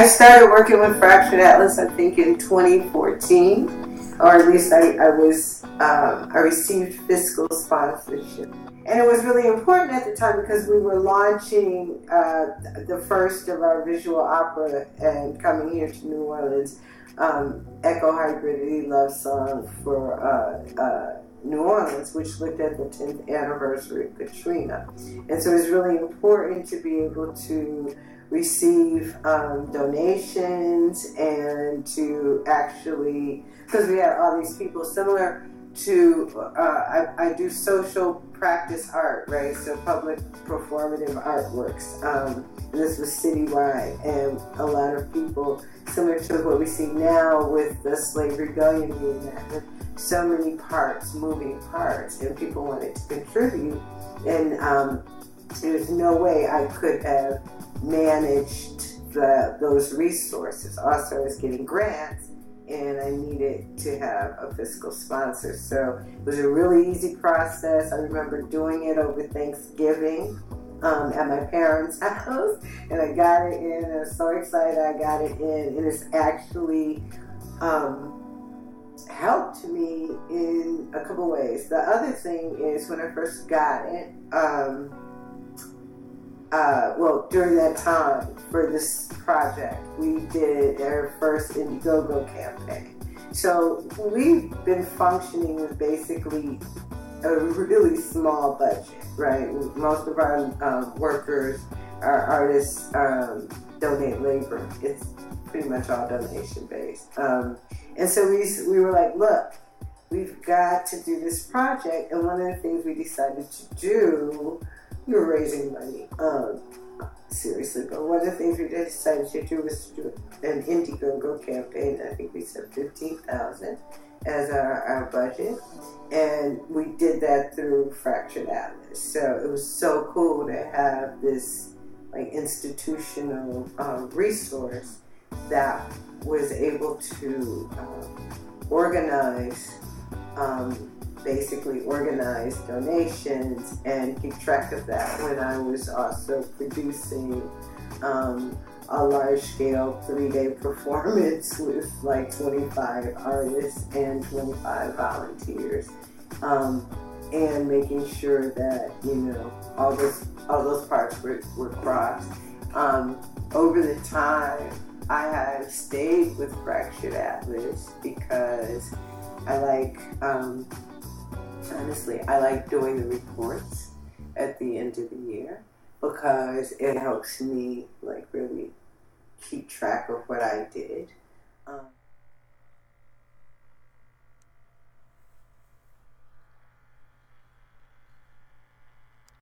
I started working with Fractured Atlas, I think, in 2014, or at least I, I was um, I received fiscal sponsorship, and it was really important at the time because we were launching uh, the first of our visual opera and coming here to New Orleans, um, Echo Hybridity Love Song for. Uh, uh, New Orleans, which looked at the 10th anniversary of Katrina. And so it's really important to be able to receive um, donations and to actually, because we had all these people similar to, uh, I, I, do social practice art, right? So public performative artworks. Um, this was citywide, and a lot of people, similar to what we see now with the slave rebellion reenactment, so many parts, moving parts, and people wanted to contribute. And um, there's no way I could have managed the, those resources. Also, I was getting grants and I needed to have a fiscal sponsor. So it was a really easy process. I remember doing it over Thanksgiving um, at my parents' house, and I got it in. I was so excited I got it in, and it's actually um, helped me in a couple ways. The other thing is when I first got it. Um, uh, well, during that time for this project, we did our first Indiegogo campaign. So we've been functioning with basically a really small budget, right? Most of our um, workers, our artists um, donate labor. It's pretty much all donation based. Um, and so we, we were like, look, we've got to do this project. And one of the things we decided to do we were raising money. Um, seriously, but one of the things we decided to do was to do an Indiegogo campaign. I think we said fifteen thousand as our, our budget, and we did that through Fractured Atlas. So it was so cool to have this like institutional um, resource that was able to um, organize um, basically organize donations and keep track of that when I was also producing um, a large scale three day performance with like 25 artists and 25 volunteers. Um, and making sure that you know all those all those parts were, were crossed. Um, over the time, I have stayed with Fractured Atlas because I like um, honestly, I like doing the reports at the end of the year because it helps me like really keep track of what I did. Um,